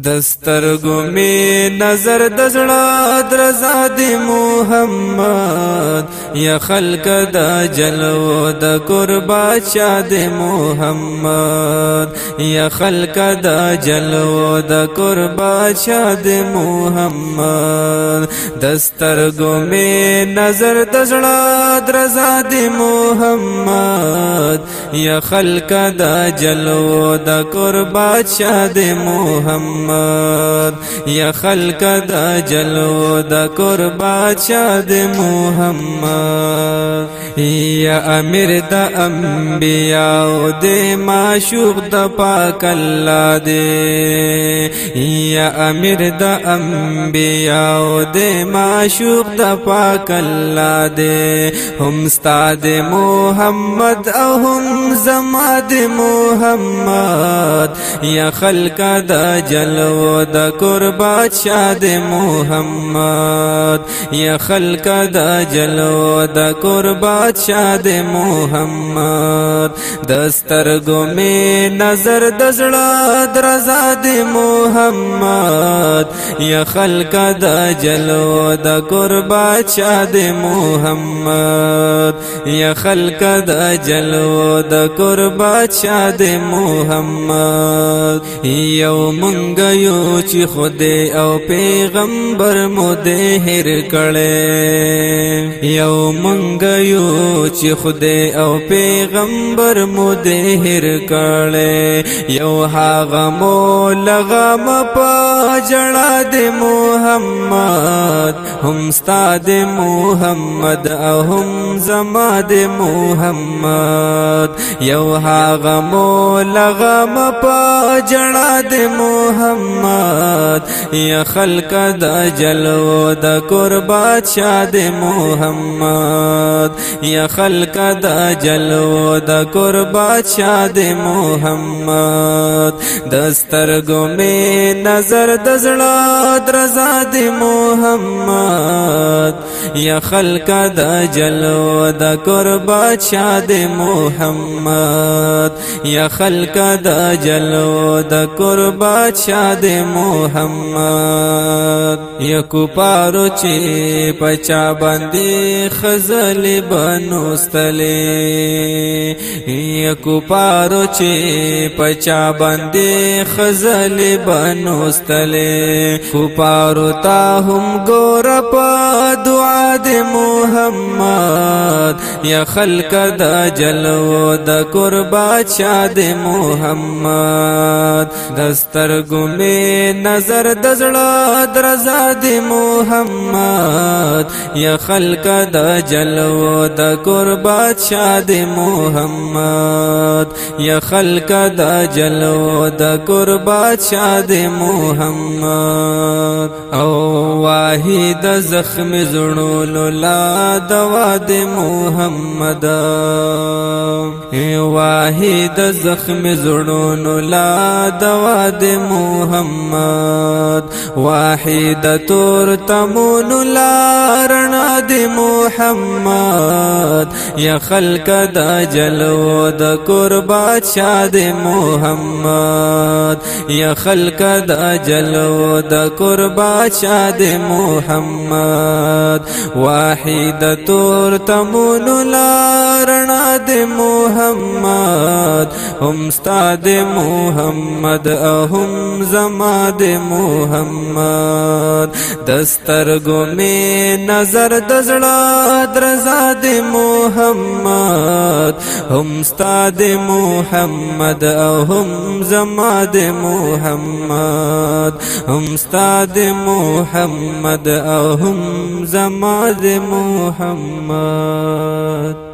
دسترګو می نظر د زړه درزا دی محمد یا خلق د جلو د قربا چا دی محمد یا خلق د جلو د قربا چا دی محمد دسترګو می نظر د زړه درزا دی محمد یا خلق د جلو د قربا چا دی محمد محمد یا خلق دا جلو دا قربات شاد محمد یا امیر دا انبیاء دے معشوق دا پاک اللہ دے یا امیر دا انبیاء دے معشوق دا پاک اللہ دے ہم ستا دے محمد او ہم زما دے محمد یا خلق دا جلو دا قربات شاد محمد یا خلق دا جلو دا قربات شاد محمد دسترگو میں نظر دزڑا درزاد محمد یا خلق دا جلو دا قربات شاد محمد یا خلق دا جلو دا قربات شاد محمد یو مونږ یو چې خدای او پیغمبر مو دې هر کړي یو مونږ یو چې خدای او پیغمبر مو دې هر کړي یو هغه مولا غم په جړا د محمد هم ستاد محمد او هم زما د محمد یو هغه مولا غم په جڑا دے محمد یا خلق دا جلو دا قربات شاہ دے محمد یا خلق دا جلو دا قربات شاہ دے محمد دستر گو میں نظر دزڑا درزا دے محمد یا خلق دا جلو دا قربات شاہ دے محمد یا خلق دا جلو دور باشاد محمد یکو پارو چې پچا باندې خزل بنوستلې یکو پارو چې پچا باندې خزل بنوستلې خو پارو تا هم ګور په دعا د محمد یا خلق د جلو د قربا چا د محمد دستر ګمې نظر دزړه درزه د محمد یا خلق د جلو د قربات شاه د محمد یا خلق د جلو د قربات شاه د محمد او واحد زخم زړو لولا دوا د محمد واحد زخم زړو لولا دوا د محمد واحد तोर د محمد یا خلق دا جلو د قربات شاه د محمد یا خلق دا جلو د قربات شاه د محمد واحد تور تمون لارنا د محمد هم استاد محمد اهم زما د محمد دستر گو می نظر د د زړه درزا د محمد هم استاد محمد او هم زما د محمد هم استاد محمد او هم زما د محمد